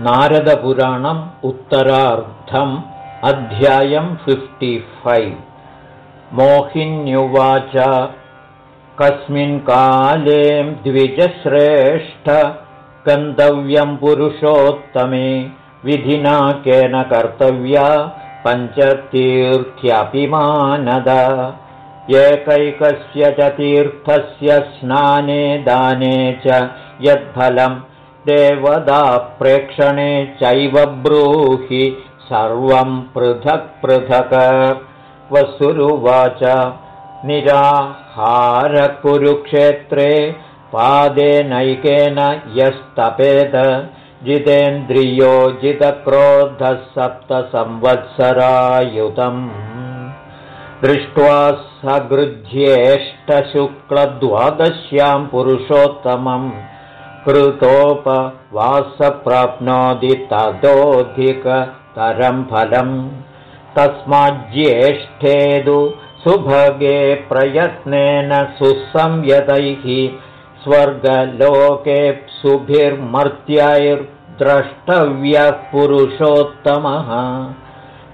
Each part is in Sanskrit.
नारदपुराणम् उत्तरार्धम् अध्यायम् फैव् मोहिन्युवाच कस्मिन् काले द्विजश्रेष्ठ गन्तव्यम् पुरुषोत्तमे विधिना केन कर्तव्या पञ्चतीर्थ्यपिमानद एकैकस्य च तीर्थस्य स्नाने दाने च यद्फलम् देवदाप्रेक्षणे चैव ब्रूहि सर्वम् पृथक् पृथक्। वसुरुवाच निराहारकुरुक्षेत्रे पादेनैकेन यस्तपेद जितेन्द्रियो जितक्रोधः सप्तसंवत्सरायुतम् दृष्ट्वा सगृध्येष्टशुक्लद्वादश्याम् पुरुषोत्तमम् कृतोपवासप्राप्नोति ततोऽधिकतरं फलम् तस्माज्येष्ठेदु सुभगे प्रयत्नेन सुसंयतैः स्वर्गलोकेप्सुभिर्मर्त्यैर्द्रष्टव्यः पुरुषोत्तमः।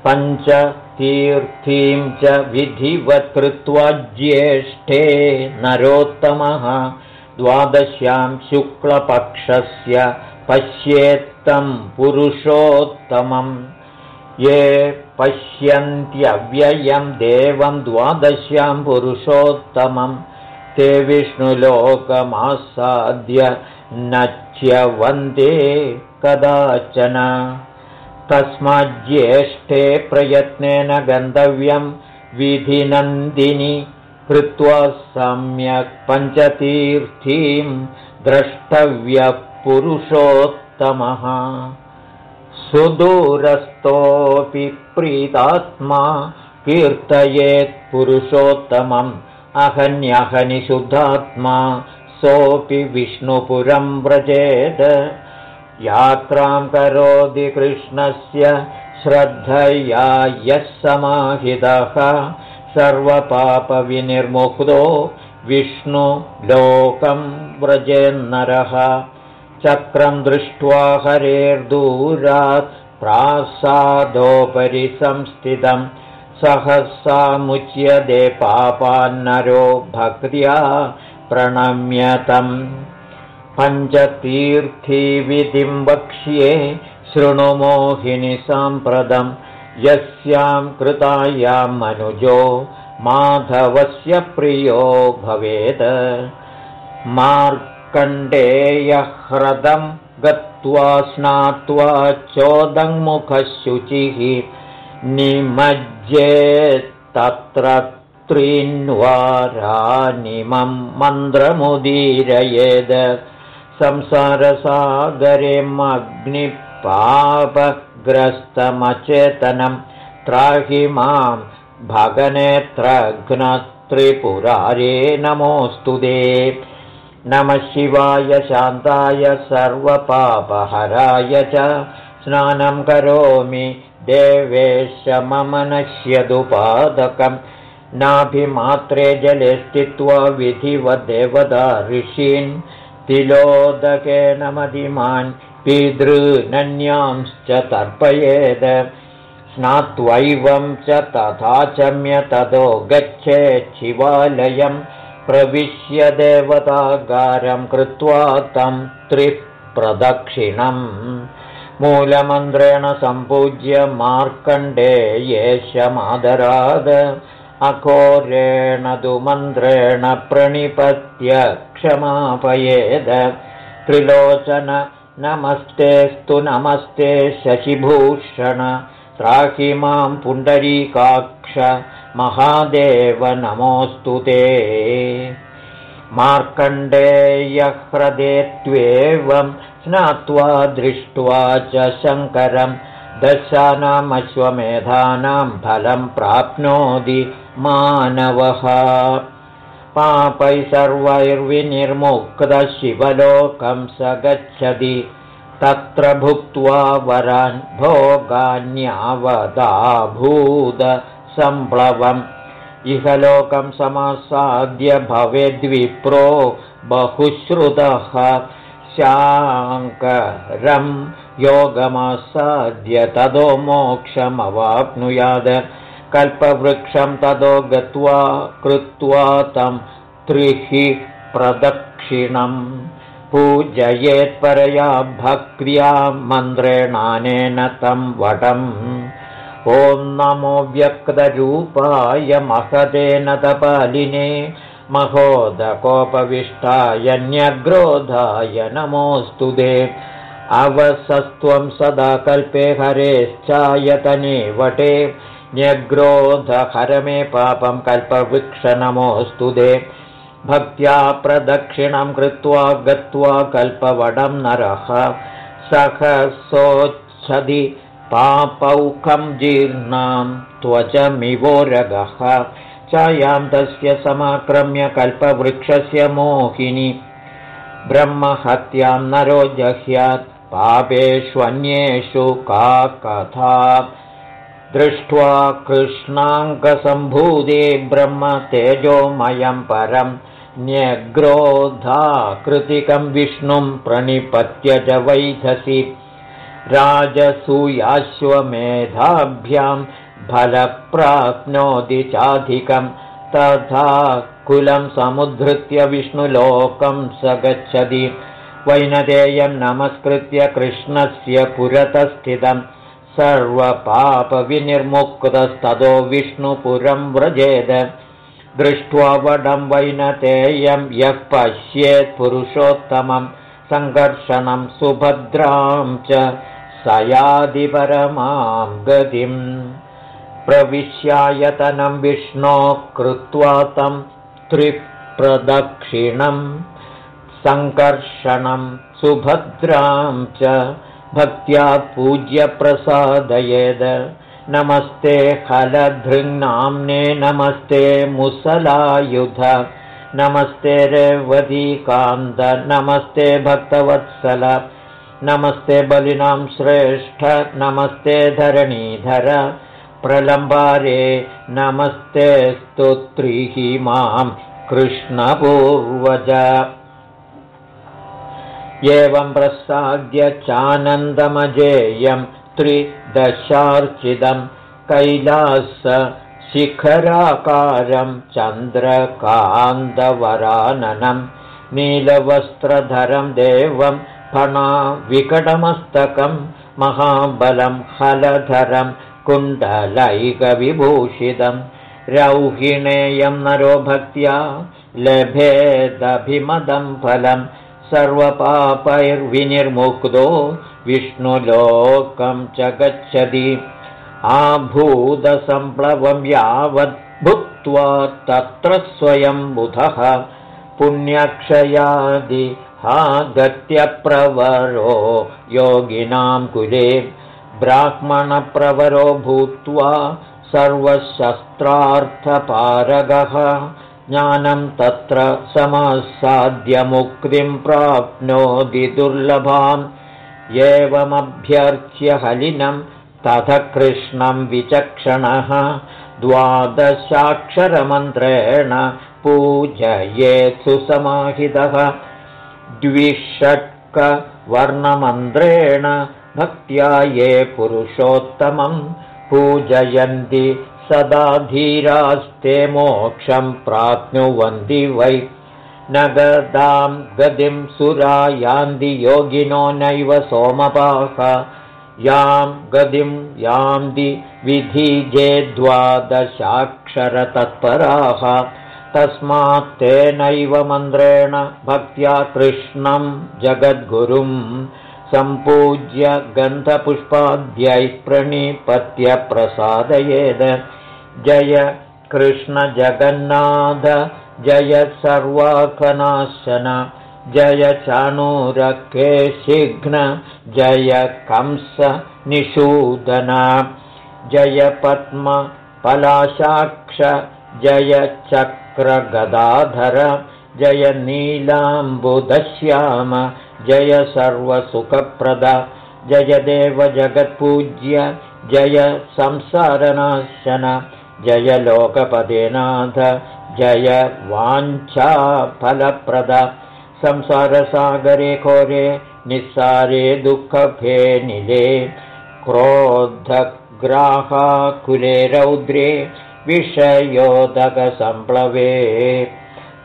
पञ्चतीर्थीं च विधिवत्कृत्वा ज्येष्ठे नरोत्तमः द्वादश्यां शुक्लपक्षस्य पश्येत्तं पुरुषोत्तमम्। ये पश्यन्त्यव्ययं देवं द्वादश्यां पुरुषोत्तमं ते विष्णुलोकमासाद्य न च्यवन्दे कदाचन। तस्माज्येष्ठे प्रयत्नेन गन्तव्यं विधिनन्दिनि कृत्वा सम्यक् पञ्चतीर्थीं द्रष्टव्यः पुरुषोत्तमः सुदूरस्थोऽपि प्रीतात्मा कीर्तयेत् पुरुषोत्तमम्। अहन्यहनि शुद्धात्मा सोऽपि विष्णुपुरं व्रजेत्। यात्रां करोति कृष्णस्य श्रद्धया यः समाहितः सर्वपापविनिर्मुक्तो विष्णुलोकं व्रजेन्नरः। चक्रं दृष्ट्वा हरेर्दूरात् प्रासादोपरि संस्थितं। सहसामुच्यते पापान्नरो भक्त्या प्रणम्यतम् पञ्चतीर्थीविधिं वक्ष्ये शृणुमोहिनि साम्प्रदम् यस्यां कृतायां मनुजो माधवस्य प्रियो भवेत्। मार्कण्डेयह्रदं गत्वा स्नात्वा चोदङ्मुखशुचिः निमज्जेत्तत्र त्रीन्वारानिमं मन्त्रमुदीरयेद्। संसारसागरे ग्रस्तमचेतनं त्राहि मां भगनेत्रघ्नत्रिपुरारे नमोऽस्तु दे नमः शिवाय शान्ताय सर्वपापहराय च स्नानं करोमि देवेश मम नश्यदुपादकम् नाभिमात्रे जले स्थित्वा विधिवदेवदा ऋषीन् तिलोदकेन मदिमान् पितृनन्यांश्च तर्पयेद। स्नात्वैवं च तथा चम्य ततो गच्छेच्छिवालयं प्रविश्य देवतागारं कृत्वा तं त्रिप्रदक्षिणम्। मूलमन्त्रेण सम्पूज्य मार्कण्डे येशमादराद अघोरेण तु मन्त्रेण प्रणिपत्य क्षमापयेद। त्रिलोचन नमस्तेस्तु नमस्ते शशिभूषण। त्राहि मां पुण्डरीकाक्ष महादेव नमोऽस्तु ते। मार्कण्डेयह्रदे त्वेवं स्नात्वा दृष्ट्वा च शङ्करं। दशानामश्वमेधानां फलं प्राप्नोति मानवः पापै सर्वैर्विनिर्मुक्तः शिवलोकं स गच्छति। तत्र भुक्त्वा वरान् भोगान्यावदाभूतसम्प्लवम् इहलोकं समासाद्य भवेद्विप्रो बहुश्रुतः। शाङ्करं योगमासाद्य तदो मोक्षमवाप्नुयाद कल्पवृक्षं ततो गत्वा कृत्वा तं त्रिः प्रदक्षिणम् पूजयेत्परया भक्र्या मन्त्रेणानेन तं वटम्। ॐ नमो व्यक्तरूपाय महदेन तपालिने महोदकोपविष्टाय न्यग्रोधाय नमोऽस्तु दे अवसस्त्वं सदा कल्पे हरेश्चायतने वटे न्यग्रोधहर मे पापं कल्पवृक्ष नमोऽस्तु दे। भक्त्या प्रदक्षिणं कृत्वा गत्वा कल्पवडं नरः। सहसोच्छदि पापौखं जीर्णां त्वचमिवोरगः चायां तस्य समाक्रम्य कल्पवृक्षस्य मोहिनि। ब्रह्महत्यां नरो जह्यात् पापेष्वन्येषु का कथा दृष्ट्वा कृष्णाङ्कसम्भूते ब्रह्म तेजोमयं परम् न्यग्रोधाकृतिकं विष्णुं प्रणिपत्य च वैधसि। राजसूयाश्वमेधाभ्यां फलप्राप्नोति चाधिकं तथा कुलं समुद्धृत्य विष्णुलोकं स गच्छति वैनदेयं नमस्कृत्य कृष्णस्य पुरतस्थितं सर्वपापविनिर्मुक्तस्ततो विष्णुपुरं व्रजेद। दृष्ट्वा वडं वैनतेयं यः पश्येत् पुरुषोत्तमं सङ्कर्षणं सुभद्रां च सयादिपरमां गतिम् प्रविश्यायतनं विष्णो कृत्वा तं त्रिप्रदक्षिणं सङ्कर्षणं सुभद्रां च भक्त्या पूज्यप्रसादयेद। नमस्ते खलधृङ्नाम्ने नमस्ते मुसलायुध। नमस्ते रेवतीकान्त नमस्ते भक्तवत्सल। नमस्ते बलिनां श्रेष्ठ। नमस्ते धरणीधर। प्रलम्बारे नमस्ते स्तोत्रिः मां कृष्णपूर्वज एवं प्रसाद्य चानन्दमजेयम् त्रिदशार्चितं कैलास शिखराकारं चन्द्रकान्दवराननं नीलवस्त्रधरं देवं फणाविकटमस्तकं महाबलं हलधरं कुण्डलैकविभूषितं रौहिणेयं नरो भक्त्या लभेदभिमदं फलं सर्वपापैर्विनिर्मुक्तो विष्णुलोकं च गच्छति। आभूतसम्प्लवं यावत् भुक्त्वा तत्र स्वयं बुधः पुण्यक्षयादि हा गत्यप्रवरो योगिनां कुले। ब्राह्मणप्रवरो भूत्वा सर्वशस्त्रार्थपारगः ज्ञानं तत्र समसाध्यमुक्तिं प्राप्नोति दुर्लभाम्। एवमभ्यर्च्य हलिनं तथ कृष्णं विचक्षणः। द्वादशाक्षरमन्त्रेण पूजयेत् सुसमाहितः द्विषट्कवर्णमन्त्रेण भक्त्या ये पुरुषोत्तमं पूजयन्ति सदा धीरास्ते मोक्षं प्राप्नुवन्ति वै। न गदां गतिं सुरा यान्ति योगिनो नैव सोमपाः। यां गतिं यान्ति विधिजे द्वादशाक्षरतत्पराः। तस्मात् तेनैव मन्त्रेण भक्त्या कृष्णं जगद्गुरुं सम्पूज्य गन्धपुष्पाद्यैः प्रणिपत्य प्रसादयेद जय कृष्णजगन्नाथ जय सर्वाकनाशन जय चाणूरकेशिघ्न जय कंस निषूदन जय पद्मपलाशाक्ष जय चक्रगदाधर जय नीलाम्बुदश्याम जय सर्वसुखप्रद जय देव जगत्पूज्य जय संसारनाशन जय लोकपदेनाथ जय वाञ्छाफलप्रद संसारसागरे घोरे निस्सारे दुःखभे निले। क्रोधग्राहाकुले रौद्रे विषयोदकसम्प्लवे।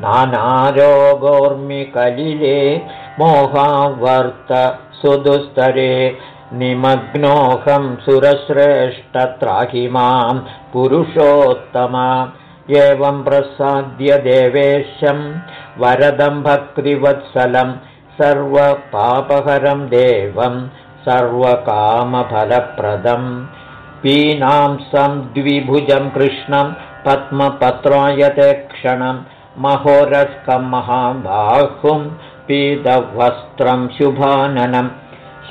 नानारोगोर्मिकलिले मोहावर्त सुदुस्तरे निमग्नोऽहं सुरश्रेष्ठत्राहि मां पुरुषोत्तमा। एवं प्रसाद्य देवेशं वरदं भक्तिवत्सलं सर्वपापहरं देवं सर्वकामफलप्रदम् पीनांसं द्विभुजं कृष्णं पद्मपत्रायते क्षणं महोरस्कं महाबाहुं पीतवस्त्रं शुभाननं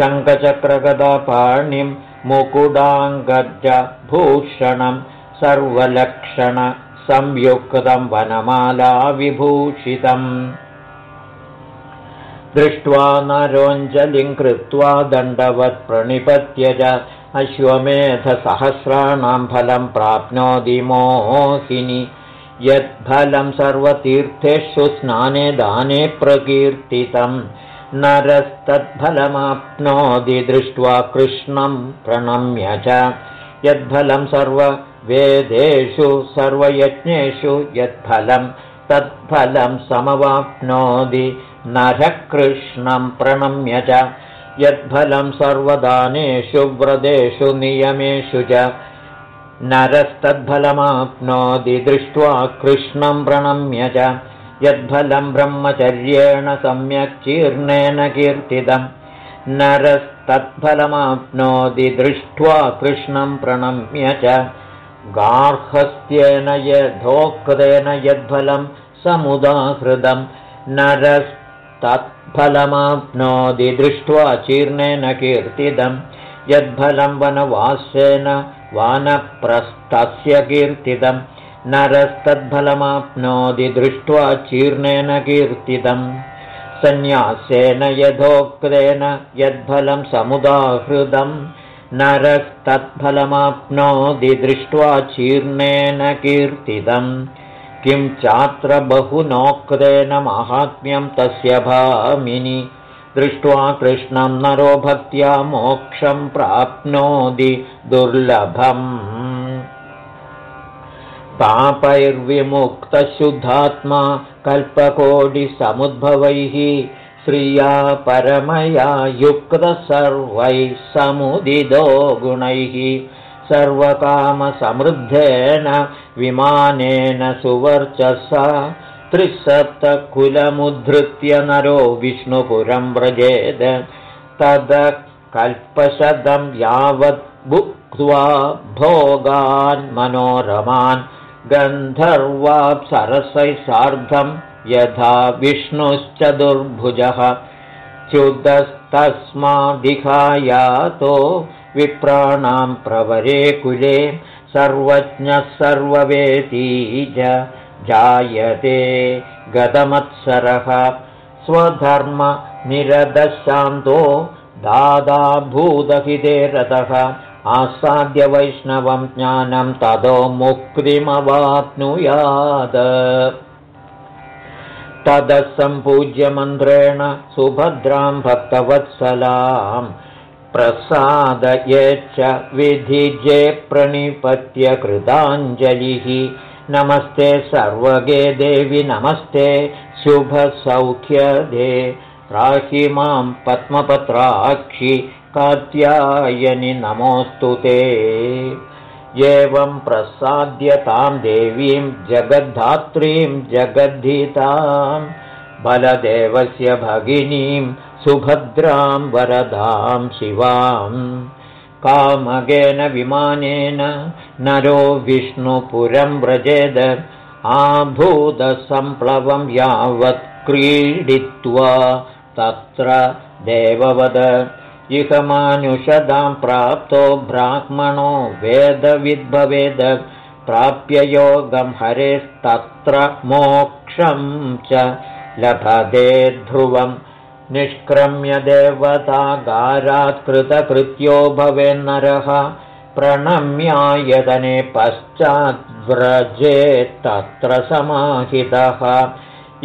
शङ्खचक्रगदापाणिं मुकुडाङ्गजभूषणं सर्वलक्षणसंयुक्तं वनमालाविभूषितम्। दृष्ट्वा नरोञ्जलिं कृत्वा दण्डवत् प्रणिपत्य च अश्वमेधसहस्राणां फलं प्राप्नोति मोहिनि। यत्फलं सर्वतीर्थेषु स्नाने दाने प्रकीर्तितं नरस्तत्फलमाप्नोति दृष्ट्वा कृष्णं प्रणम्य च। यद्फलं सर्ववेदेषु सर्वयज्ञेषु यत्फलं तत्फलं समवाप्नोति नरकृष्णं प्रणम्य च। यद्फलं सर्वदानेषु व्रतेषु नियमेषु च। नरस्तद्फलमाप्नोति दृष्ट्वा कृष्णं प्रणम्य च यद्फलं ब्रह्मचर्येण सम्यक् चीर्णेन कीर्तितं नरस्तत्फलमाप्नोति दृष्ट्वा कृष्णं प्रणम्य च। गार्हस्थ्येन यथोक्तेन यद्फलं समुदाहृदं नरस्तत्फलमाप्नोति दृष्ट्वा चीर्णेन कीर्तितं यद्फलं वनवासेन वानप्रस्थस्य कीर्तितं नरस्तद्फलमाप्नोति दृष्ट्वा चीर्णेन कीर्तितम्। सन्न्यासेन यथोक्तेन यद्फलं समुदाहृदम् नरस्तत्फलमाप्नोति दृष्ट्वा चीर्णेन कीर्तितम्। किं चात्र बहुनोक्तेन माहात्म्यं तस्य भामिनि। दृष्ट्वा कृष्णं नरो भक्त्या मोक्षं प्राप्नोति दुर्लभम् पापैर्विमुक्तशुद्धात्मा कल्पकोटिसमुद्भवैः श्रिया परमया युक्तसर्वैः समुदिदो गुणैः सर्वकामसमृद्धेन विमानेन सुवर्चसा त्रिसप्तकुलमुद्धृत्य नरो विष्णुपुरं व्रजेद। तदकल्पशतं यावत् भुक्त्वा भोगान् मनोरमान् गन्धर्वाप्सरसैः सार्धं यथा विष्णुश्च दुर्भुजः विप्राणां प्रवरे कुले सर्वज्ञः सर्ववेती च जायते गतमत्सरः स्वधर्मनिरदशान्तो दादाभूतहिते रथः आसाद्य वैष्णवं ज्ञानं ततो मुक्तिमवाप्नुयात्। ततः सम्पूज्य मन्त्रेण सुभद्रां भक्तवत्सलाम् प्रसादयेच्च विधिजे प्रणिपत्य कृताञ्जलिः। नमस्ते सर्वगे देवि नमस्ते शुभसौख्यदे। राहि मां पद्मपत्राक्षि कात्यायनि नमोऽस्तु ते। एवं प्रसाद्यतां देवीं जगद्धात्रीं जगद्धितां बलदेवस्य भगिनीं सुभद्रां वरदां शिवाम् कामगेन विमानेन नरो विष्णुपुरं व्रजेद आभूतसम्प्लवं यावत् क्रीडित्वा तत्र देववद इहमानुषदां प्राप्तो ब्राह्मणो वेदविद्भवेद प्राप्य योगं हरेस्तत्र मोक्षं च। लभते ध्रुवम् निष्क्रम्य देवतागारात्कृतकृत्यो भवेन्नरः प्रणम्यायतने पश्चाद्व्रजेत्तत्र समाहितः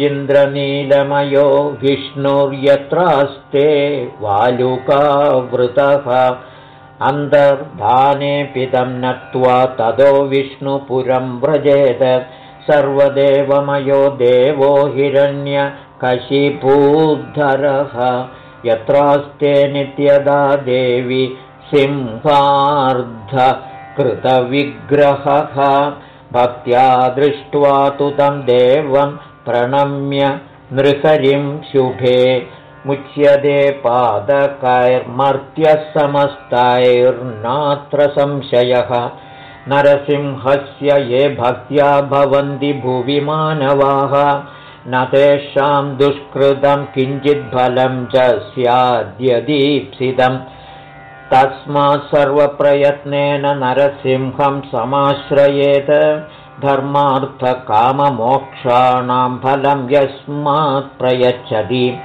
इन्द्रनीलमयो विष्णुर्यत्रास्ते वालुकावृतः। अन्तर्धानेऽपिदं नत्वा ततो विष्णुपुरं व्रजेत सर्वदेवमयो देवो हिरण्यकशिपूद्धरः यत्रास्ते नित्यदा देवि सिंहार्धकृतविग्रहः। भक्त्या दृष्ट्वा तु तं देवं प्रणम्य नृहरिं शुभे मुच्यते पादकैर्मर्त्यः समस्तैर्नात्र संशयः। नरसिंहस्य ये भक्त्या भवन्ति भुवि मानवाः न तेषां दुष्कृतं किञ्चिद्फलं च स्याद्यदीप्सितम् तस्मात् सर्वप्रयत्नेन नरसिंहं समाश्रयेत् धर्मार्थकाममोक्षाणां फलं यस्मात् प्रयच्छति।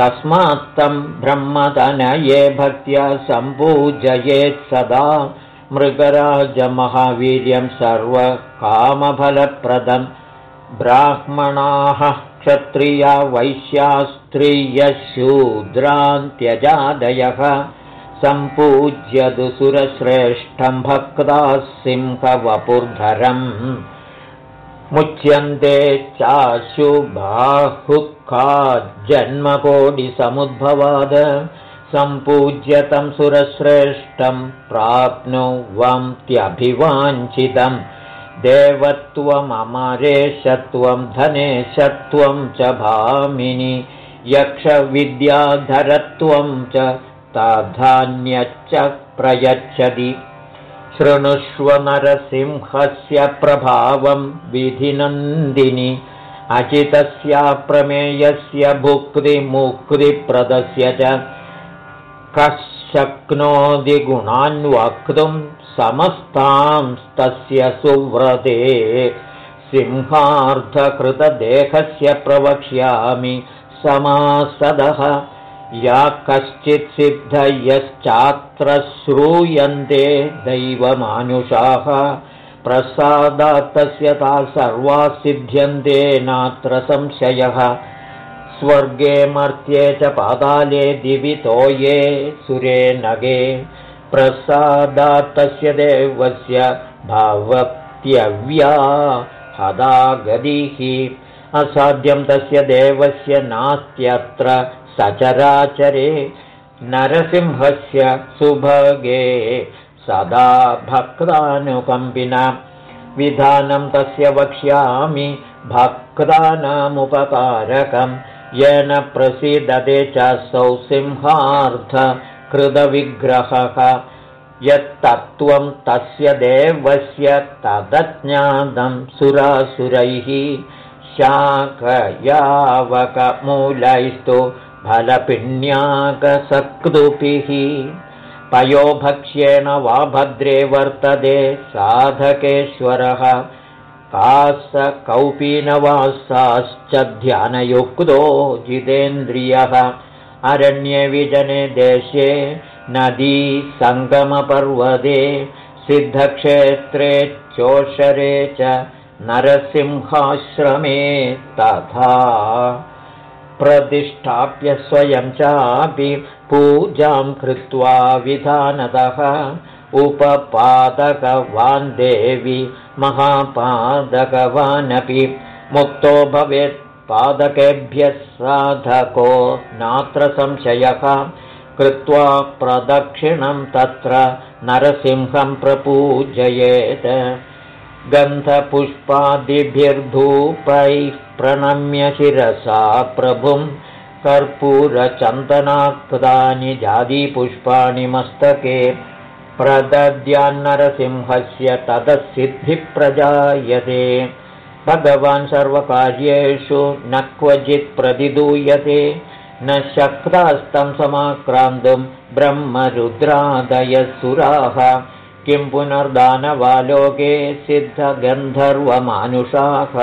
तस्मात् तं ब्रह्मतनये भक्त्या सम्पूजयेत् सदा। मृगराजमहावीर्यं सर्वकामफलप्रदम् ब्राह्मणाः क्षत्रिया वैश्यास्त्रियशूद्रान्त्यजादयः सम्पूज्यतु सुरश्रेष्ठं भक्ताः सिंहवपुर्धरम् मुच्यन्ते चाशुबाहुका जन्मकोटिसमुद्भवाद सम्पूज्यतं सुरश्रेष्ठं प्राप्नुवन्त्यभिवाञ्छितम् देवत्वमरेशत्वं धनेशत्वं च भामिनि। यक्षविद्याधरत्वं च ताधान्यच्च प्रयच्छति शृणुष्व नरसिंहस्य प्रभावं विधिनन्दिनि अचितस्याप्रमेयस्य भुक्तिमुक्तिप्रदस्य च कः शक्नोति गुणान् वक्तुं समस्तांस्तस्य सुव्रते सिंहार्धकृतदेहस्य प्रवक्ष्यामि समासदः या कश्चित् सिद्धयश्चात्र श्रूयन्ते दैवमानुषाः प्रसादात्तस्य ता सर्वा सिद्ध्यन्ते नात्र संशयः। स्वर्गे मर्त्ये च पाताले दिवितो ये सुरे नगे। प्रसादात्तस्य देवस्य भावत्यव्या हदा गतिः असाध्यं तस्य देवस्य नास्त्यत्र सचराचरे नरसिंहस्य सुभगे सदा भक्तानुकम्पिना। विधानं तस्य वक्ष्यामि भक्तानामुपकारकं येन प्रसीदते चासौ सिंहार्थकृतविग्रहः यत्तत्त्वं तस्य देवस्य तदज्ञातं सुरासुरैः शाकयावकमूलैस्तु फलपिण्याकसक्तुभिः पयोभक्ष्येण वा भद्रे वर्तते साधकेश्वरः कासकौपीनवासाश्च ध्यानयुक्तो जितेन्द्रियः अरण्ये विजने देशे नदी सङ्गमपर्वते सिद्धक्षेत्रे चोषरे च नरसिंहाश्रमे तथा प्रतिष्ठाप्य स्वयं चापि पूजां कृत्वा विधानतः उपपादकवान् देवि महापादकवानपि मुक्तो भवेत् पादकेभ्यः साधको नात्र संशयः कृत्वा प्रदक्षिणं तत्र नरसिंहं प्रपूजयेत् गन्धपुष्पादिभिर्धूपैः प्रणम्य शिरसा प्रभुं कर्पूरचन्दनाक्तानि जादिपुष्पाणि मस्तके प्रदद्यान्नरसिंहस्य ततः सिद्धिप्रजायते भगवान् सर्वकार्येषु न क्वचित् प्रतिदूयते न शक्तास्तं समाक्रान्तुं ब्रह्मरुद्रादयसुराः किं पुनर्दानवालोके सिद्धगन्धर्वमानुषाः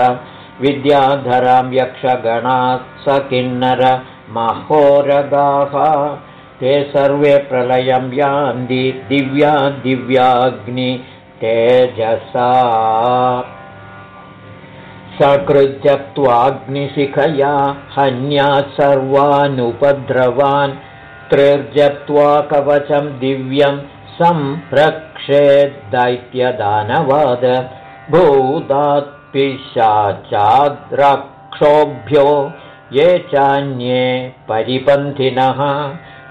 विद्याधरां यक्षगणात् स किन्नर महोरगाः। ते सर्वे प्रलयं यान्ति दिव्या दिव्याग्नि तेजसा। सकृजप्त्वाग्निशिखया हन्या सर्वानुपद्रवान् त्रिर्जप्त्वा कवचं दिव्यं संरक्षेद्दैत्यदानवाद भूतात्पिशाचाद्रक्षोभ्यो ये चान्ये परिपन्थिनः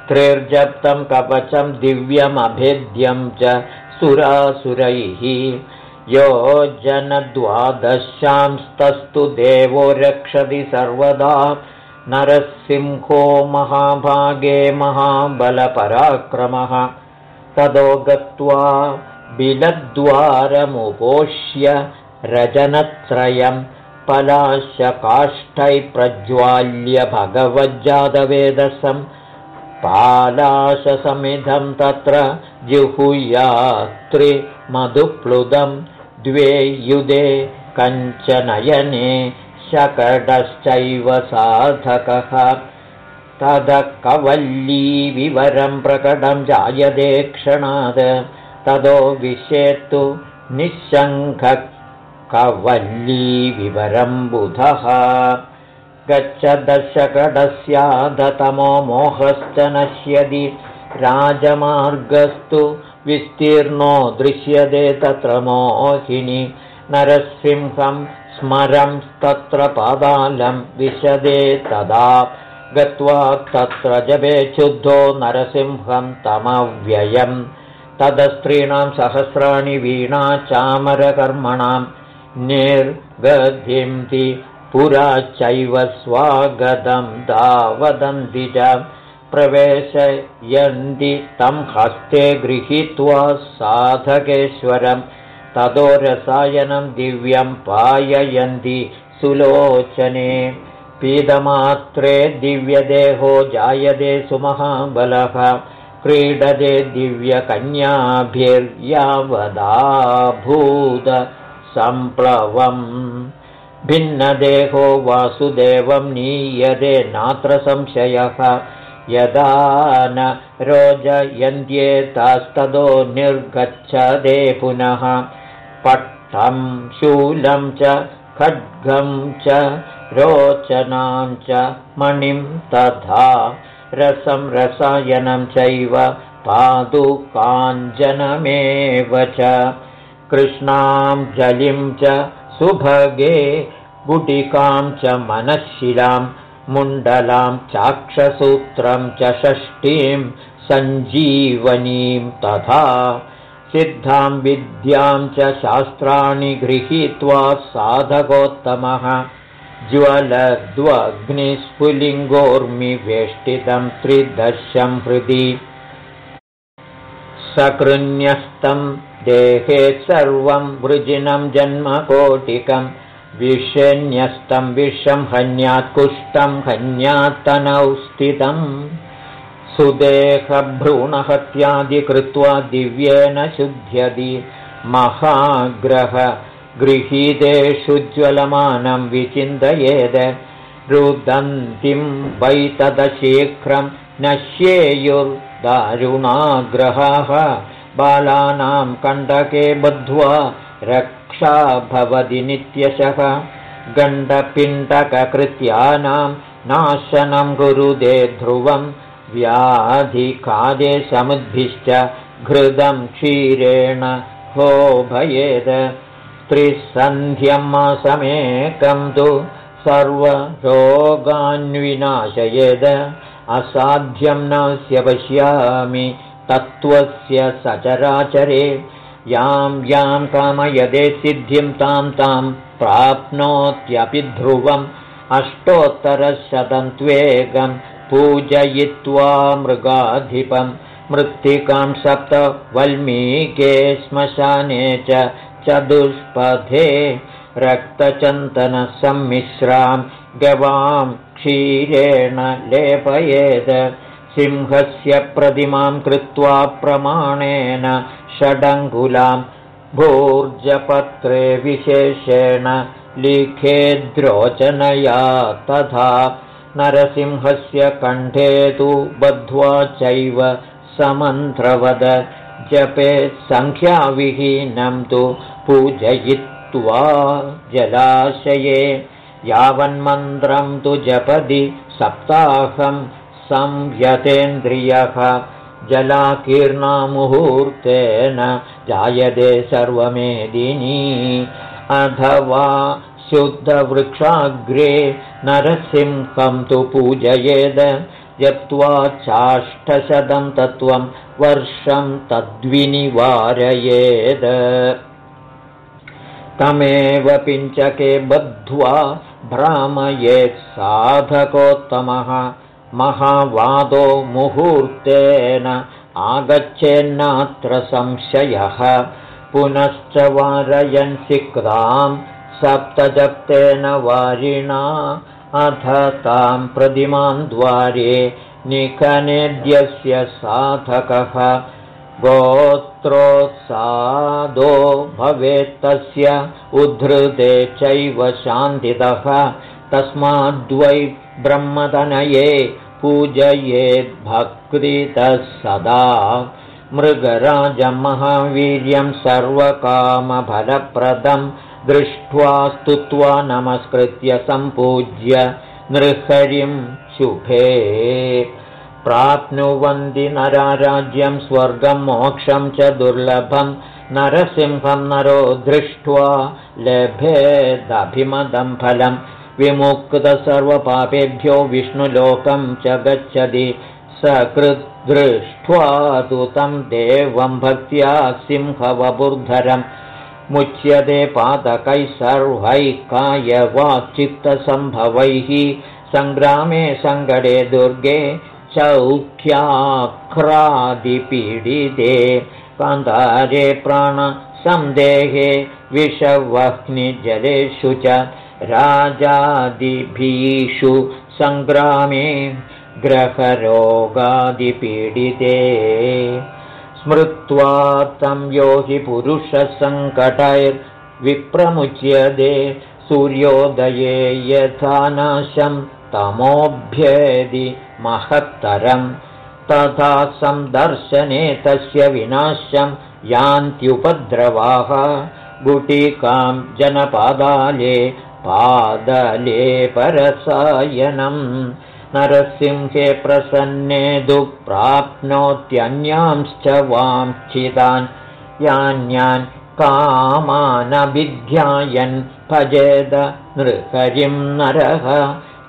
त्रिर्जप्तं कवचं दिव्यमभेद्यं च सुरासुरैः यो जनद्वादशांस्तस्तु देवो रक्षति सर्वदा नरसिंहो महाभागे महाबलपराक्रमः ततो गत्वा बिलद्वारमुपोष्य रजनत्रयं पलाशकाष्ठै प्रज्वाल्य भगवज्जातवेदसं पालाशसमिधं तत्र जिहुयात्रिमधुप्लुदं द्वे युधे कञ्चनयने शकटश्चैव साधकः तद कवल्लीविवरं प्रकटं जायते क्षणात्। ततो विषेत्तु निःशङ्खकवल्लीविवरं बुधः। गच्छ दशकटस्यादतमो मोहश्च नश्यति। राजमार्गस्तु विस्तीर्णो दृश्यते तत्र मोहिनि। नरसिंहं स्मरं तत्र पादालं विशदे तदा गत्वा तत्र जपे शुद्धो नरसिंहं तमव्ययम्। तदस्त्रीणां सहस्राणि वीणा चामरकर्मणां निर्गधिन्ति पुराचैव स्वागतं दावदन्ति च। प्रवेशयन्ति तं हस्ते गृहीत्वा साधकेश्वरं। ततो रसायनं दिव्यं पाययन्ति सुलोचने पीदमात्रे दिव्यदेहो जायते सुमहाबलः क्रीडते दिव्यकन्याभिर्यावदाभूतसम्प्लवम् भिन्नदेहो वासुदेवं नीयते नात्र संशयः यदा न रोजयन्त्येतास्ततो निर्गच्छदे पुनः। पट्टं शूलं च खड्गं च रोचनां च मणिं तथा रसं रसायनं चैव पादुकाञ्जनमेव च। कृष्णां जलिं च सुभगे गुटिकां च मनःशिलां मुण्डलां चाक्षसूत्रं च षष्ठीं सञ्जीवनीं तथा सिद्धां विद्यां च शास्त्राणि गृहीत्वा साधकोत्तमः। ज्वलद्वग्निस्फुलिङ्गोर्मिवेष्टितं त्रिदशं हृदि। सकृन्यस्तं देहे सर्वं वृजिनं जन्मकोटिकं। विषन्यस्तं विषं हन्यात् कुष्ठं हन्यात्तनौ स्थितम् सुदेहभ्रूणहत्यादिकृत्वा दिव्येन शुध्यति। महाग्रह गृहीतेषु ज्वलमानं विचिन्तयेद। रुदन्तिं वैतदशीघ्रं नश्येयुर्दारुणाग्रहाः। बालानां कण्डके बद्ध्वा रक्षा भवति नित्यशः। गण्डपिण्डककृत्यानां नाशनं गुरुदे ध्रुवं व्याधिकादे समुद्भिश्च घृतं क्षीरेण होभयेद। त्रिसन्ध्यं मासमेकं तु सर्वरोगान्विनाशयेद। असाध्यं नास्य पश्यामि तत्त्वस्य सचराचरे। यां यां कामयदे सिद्धिं तां तां प्राप्नोत्यपि ध्रुवम्। अष्टोत्तरशतं त्वेगं पूजयित्वा मृगाधिपं। मृत्तिकां सप्त वल्मीके श्मशाने च चतुष्पथे रक्तचन्दनसम्मिश्रां गवां क्षीरेण लेपयेत् सिंहस्य प्रतिमां कृत्वा प्रमाणेन षडङ्गुलां भूर्जपत्रे विशेषेण लिखेद्रोचनया तथा नरसिंहस्य कण्ठे तु बद्ध्वा चैव समन्त्रवद। जपे सङ्ख्याविहीनं तु पूजयित्वा जलाशये। यावन्मन्त्रं तु जपदि सप्ताहं संयतेन्द्रियः। जलाकीर्णामुहूर्तेन जायते सर्वमेदिनी। अथवा शुद्धवृक्षाग्रे नरसिंहं तु पूजयेद यत्त्वा चाष्टशतं तत्त्वं वर्षं तद्विनिवारयेद। तमेव पिञ्चके बद्ध्वा भ्रामयेत् साधकोत्तमः महावादो मुहूर्तेन आगच्छेन्नात्र संशयः पुनश्च वारयन् सिक्तां सप्तजप्तेन वारिणा अथ तां प्रतिमां द्वारे निखनेद्यस्य साधकः। गोत्रोत्सादो भवेत्तस्य उद्धृते चैव शान्तितः। तस्माद्वै ब्रह्मतनये पूजयेद्भक्तितः सदा। मृगराजमहावीर्यं सर्वकामफलप्रदं दृष्ट्वा स्तुत्वा नमस्कृत्य सम्पूज्य नृहरिं शुभे। प्राप्नुवन्ति नराराज्यं स्वर्गं मोक्षं च दुर्लभं नरसिंहं नरो दृष्ट्वा लभेदभिमदं फलं। विमुक्तसर्वपापेभ्यो विष्णुलोकं च गच्छति। सकृद्दृष्ट्वा तु तं देवं भक्त्या सिंहवबुर्धरं मुच्यते पादकैः सर्वैः कायवाच्चित्तसम्भवैः सङ्ग्रामे सङ्गडे दुर्गे चौख्याख्रादिपीडिते। कान्तारे प्राणसन्देहे विषवह्निजलेषु च राजादिभीषु सङ्ग्रामे ग्रहरोगादिपीडिते स्मृत्वा तं यो हि पुरुषसङ्कटैर्विप्रमुच्यते। सूर्योदये यथा नाशं तमोऽभ्येदि महत्तरं। तथा सन्दर्शने तस्य विनाशं यान्त्युपद्रवाः। गुटिकां जनपादाले पादले परसायनम् नरसिंहे प्रसन्ने दुःप्राप्नोत्यन्यांश्च वाञ्छितान् यान्यान् कामानभिध्यायन् भजेद नृहरिं नरः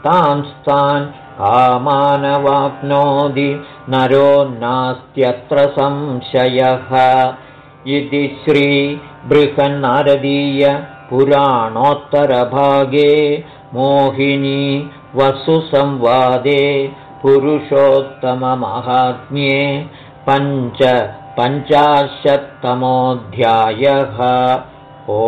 तांस्तान् कामानवाप्नोति नरो नास्त्यत्र संशयः। इति श्रीबृहन्नारदीय पुराणोत्तरभागे मोहिनी वसुसंवादे पुरुषोत्तममाहात्म्ये पञ्च पञ्चाशत्तमोऽध्यायः। ओ